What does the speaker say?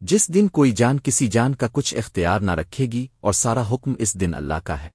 جس دن کوئی جان کسی جان کا کچھ اختیار نہ رکھے گی اور سارا حکم اس دن اللہ کا ہے۔